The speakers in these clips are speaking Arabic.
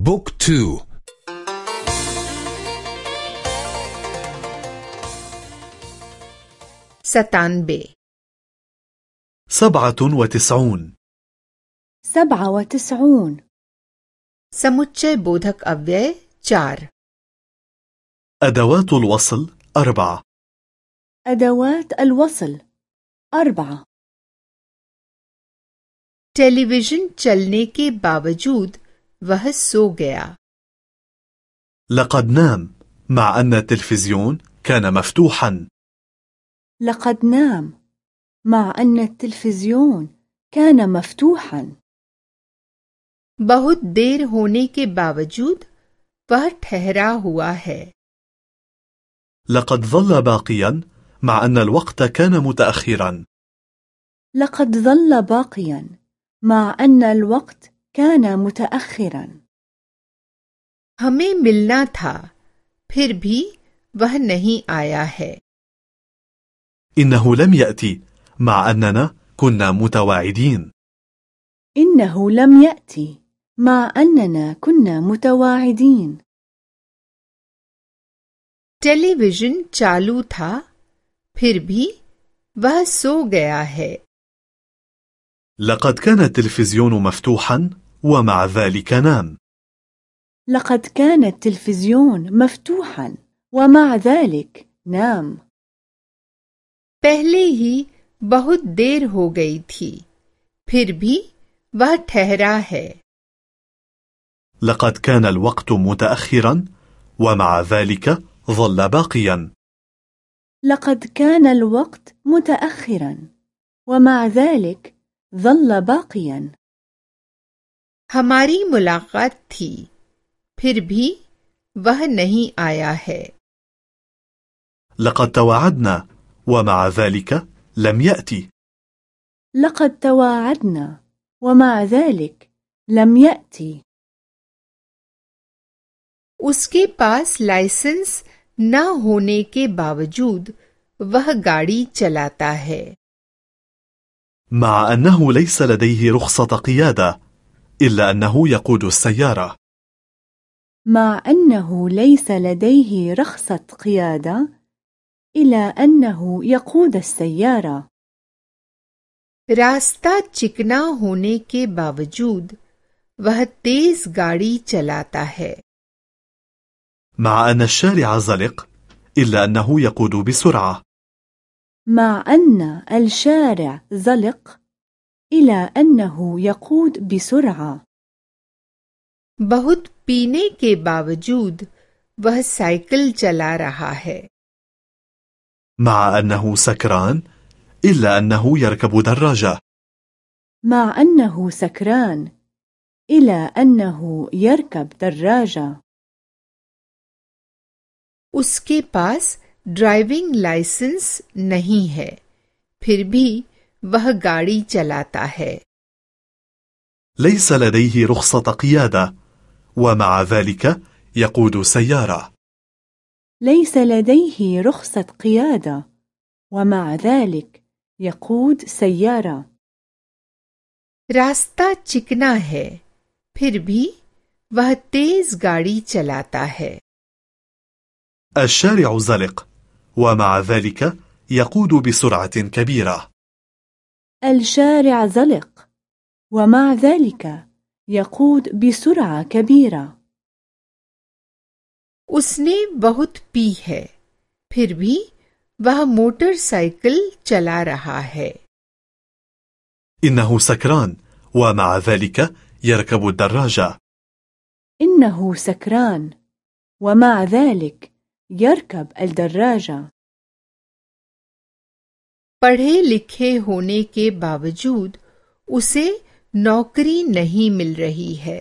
بوك تو ستانبي سبعة وتسعون سبعة وتسعون समुच्चय बोधक अव्यय चार أدوات الوصل أربعة أدوات الوصل أربعة टेलीविजन चलने के बावजूद वह सो गया لقد نام مع أن التلفزيون كان مفتوحا لقد نام مع أن التلفزيون كان مفتوحا बहुत देर होने के बावजूद वह ठहरा हुआ है لقد ظل باقيا مع أن الوقت كان متأخرا لقد ظل باقيا مع أن الوقت كان متأخرا हमें मिलना था फिर भी वह नहीं आया है إنه لم يأتي مع أننا كنا متواعدين إنه لم يأتي مع أننا كنا متواعدين टेलीविजन चालू था फिर भी वह सो गया है لقد كان التلفزيون مفتوحا ومع ذلك نام لقد كان التلفزيون مفتوحا ومع ذلك نام पहले ही बहुत देर हो गई थी फिर भी वह ठहरा है لقد كان الوقت متأخرا ومع ذلك ظل باقيا لقد كان الوقت متأخرا ومع ذلك ظل باقيا हमारी मुलाकात थी फिर भी वह नहीं आया है لقد تواعدنا ومع ذلك لم يأتي لقد تواعدنا ومع ذلك لم يأتي उसके पास लाइसेंस न होने के बावजूद वह गाड़ी चलाता है مع أنه ليس لديه رخصة قيادة إلا أنه يقود السيارة مع أنه ليس لديه رخصة قيادة إلى أنه يقود السيارة रास्ता चिकना होने के बावजूद वह तेज गाड़ी चलाता है مع أن الشارع زلق إلا أنه يقود بسرعة مع أن الشارع زلق إلى أنه يقود بسرعة बहुत पीने के बावजूद वह साइकिल चला रहा है مع أنه سكران إلا أنه يركب دراجة مع أنه سكران إلى أنه يركب دراجة उसके पास ड्राइविंग लाइसेंस नहीं है फिर भी वह गाड़ी चलाता है ليس لديه رخصة قيادة ومع ذلك يقود سيارة ليس لديه رخصة قيادة ومع ذلك يقود سيارة रास्ता चिकना है फिर भी वह तेज गाड़ी चलाता है الشارع زلق ومع ذلك يقود بسرعة كبيرة الشارع زلق ومع ذلك يقود بسرعة كبيرة उसने बहुत पी है फिर भी वह मोटरसाइकिल चला रहा है إنه سكران ومع ذلك يركب الدراجة إنه سكران ومع ذلك يركب الدراجة पढ़े लिखे होने के बावजूद उसे नौकरी नहीं मिल रही है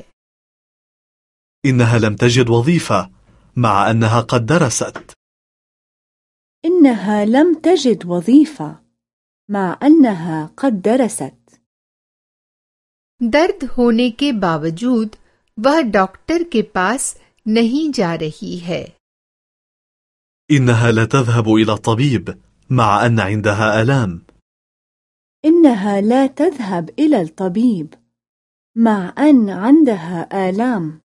إنها لم تجد وظيفة مع أنها قد درست إنها لم تجد وظيفة مع أنها قد درست दर्द होने के बावजूद वह डॉक्टर के पास नहीं जा रही है إنها لا تذهب إلى الطبيب مع أن عندها آلام إنها لا تذهب إلى الطبيب مع أن عندها آلام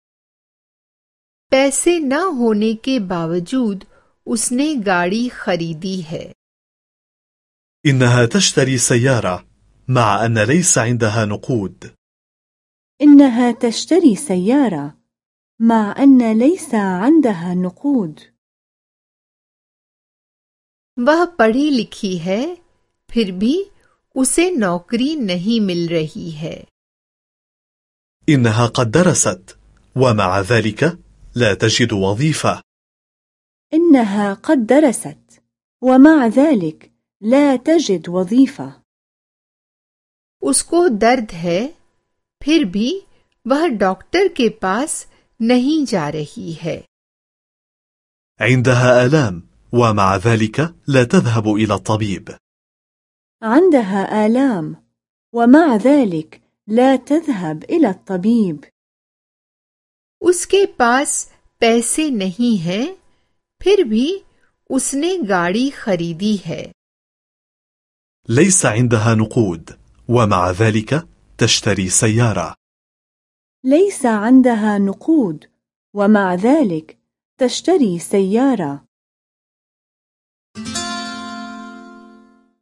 पैसे न होने के बावजूद उसने गाड़ी खरीदी है إنها تشتري سيارة مع أن ليس عندها نقود إنها تشتري سيارة مع أن ليس عندها نقود वह पढ़ी लिखी है फिर भी उसे नौकरी नहीं मिल रही है إنها قد درست ومع ذلك لا تجد وظيفة إنها قد درست ومع ذلك لا تجد وظيفة उसको दर्द है फिर भी वह डॉक्टर के पास नहीं जा रही है عندها آلام ومع ذلك لا تذهب إلى الطبيب عندها آلام ومع ذلك لا تذهب إلى الطبيب उसके पास पैसे नहीं हैं फिर भी उसने गाड़ी खरीदी है ليس عندها نقود ومع ذلك تشتري سيارة ليس عندها نقود ومع ذلك تشتري سيارة